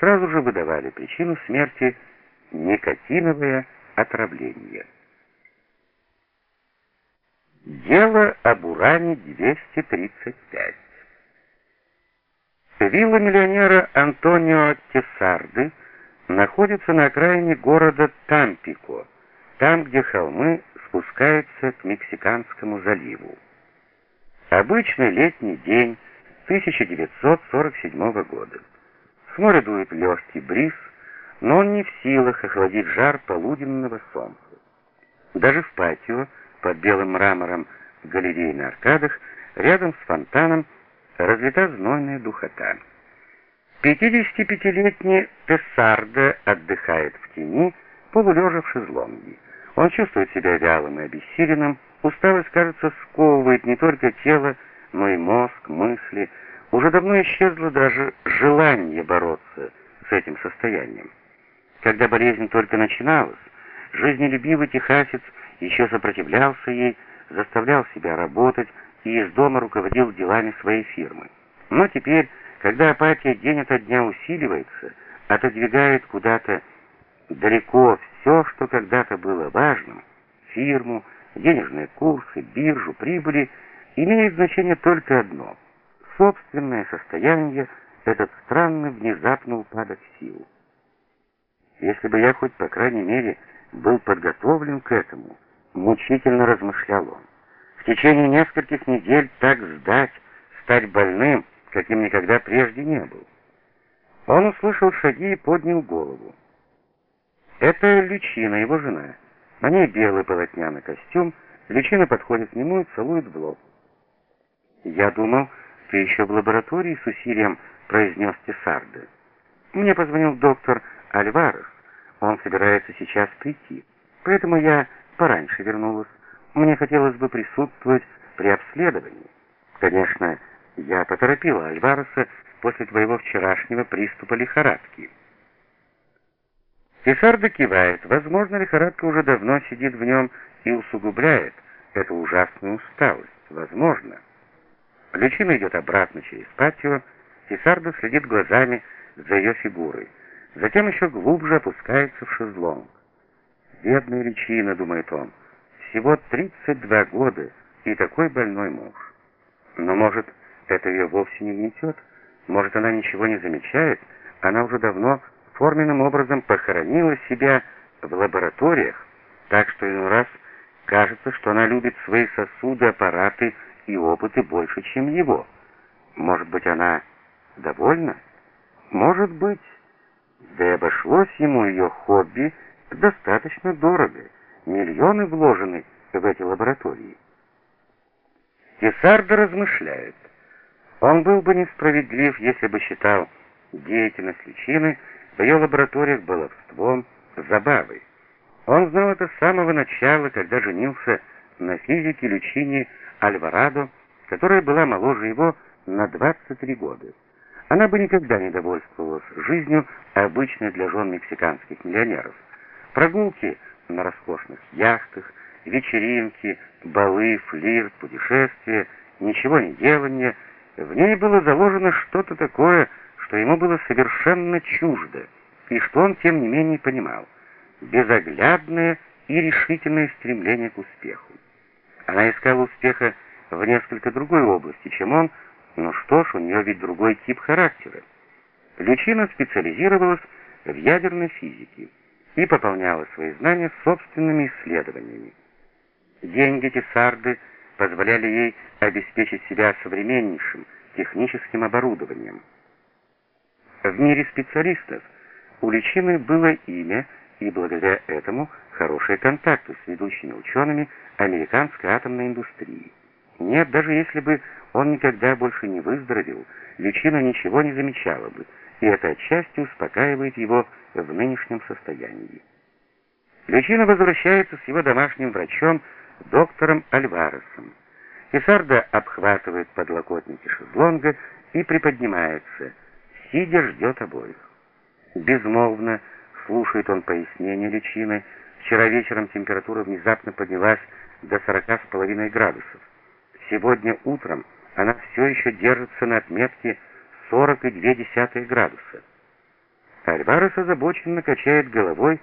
сразу же выдавали причину смерти никотиновое отравление. Дело об уране-235 Вилла миллионера Антонио Тесарды находится на окраине города Тампико, там, где холмы спускаются к Мексиканскому заливу. Обычный летний день 1947 года. С моря дует легкий бриз, но он не в силах охладить жар полуденного солнца. Даже в патио, под белым мрамором галереи на аркадах, рядом с фонтаном, разлита знойная духота. 55-летний Тессардо отдыхает в тени, полулежа в шезлонге. Он чувствует себя вялым и обессиленным, усталость, кажется, сковывает не только тело, но и мозг, мысли. Уже давно исчезло даже желание бороться с этим состоянием. Когда болезнь только начиналась, жизнелюбивый техасец еще сопротивлялся ей, заставлял себя работать и из дома руководил делами своей фирмы. Но теперь, когда апатия день ото дня усиливается, отодвигает куда-то далеко все, что когда-то было важным, фирму, денежные курсы, биржу, прибыли, имеет значение только одно — собственное состояние, этот странный внезапный упадок сил. Если бы я хоть, по крайней мере, был подготовлен к этому, мучительно размышлял он. В течение нескольких недель так сдать, стать больным, каким никогда прежде не был. Он услышал шаги и поднял голову. Это Лючина, его жена. На ней белый полотняный костюм, Лючина подходит к нему и целует в лоб. «Я думал, ты еще в лаборатории с усилием», — произнес Тесарде. «Мне позвонил доктор Альварес. Он собирается сейчас прийти. Поэтому я пораньше вернулась. Мне хотелось бы присутствовать при обследовании. Конечно, я поторопила Альвареса после твоего вчерашнего приступа лихорадки». Тесардо кивает. Возможно, лихорадка уже давно сидит в нем и усугубляет эту ужасную усталость. Возможно. Личина идет обратно через патио, Тесардо следит глазами за ее фигурой. Затем еще глубже опускается в шезлонг. «Бедная личина», — думает он, — «всего 32 года и такой больной муж». Но, может, это ее вовсе не гнетет? Может, она ничего не замечает? Она уже давно форменным образом похоронила себя в лабораториях, так что иной раз кажется, что она любит свои сосуды, аппараты и опыты больше, чем его. Может быть, она довольна? Может быть. Да и обошлось ему ее хобби достаточно дорого. Миллионы вложены в эти лаборатории. Тесардо размышляет. Он был бы несправедлив, если бы считал деятельность личины в ее лабораториях баловством, забавой. Он знал это с самого начала, когда женился на физике Лючине Альварадо, которая была моложе его на 23 года. Она бы никогда не довольствовалась жизнью, обычной для жен мексиканских миллионеров. Прогулки на роскошных яхтах, вечеринки, балы, флирт, путешествия, ничего не делания. В ней было заложено что-то такое, что ему было совершенно чуждо, и что он, тем не менее, понимал. Безоглядное и решительное стремление к успеху. Она искала успеха в несколько другой области, чем он, но что ж, у нее ведь другой тип характера. Лючина специализировалась в ядерной физике и пополняла свои знания собственными исследованиями. Деньги Тесарды позволяли ей обеспечить себя современнейшим техническим оборудованием. В мире специалистов у Личины было имя, и благодаря этому хорошие контакты с ведущими учеными американской атомной индустрии. Нет, даже если бы он никогда больше не выздоровел, личина ничего не замечала бы, и это отчасти успокаивает его в нынешнем состоянии. Личина возвращается с его домашним врачом, доктором Альваресом. Исарда обхватывает подлокотники шезлонга и приподнимается, сидя ждет обоих. Безмолвно слушает он пояснения личины. Вчера вечером температура внезапно поднялась до сорока с половиной градусов. Сегодня утром она все еще держится на отметке 40,2 градуса. Альварес озабоченно качает головой,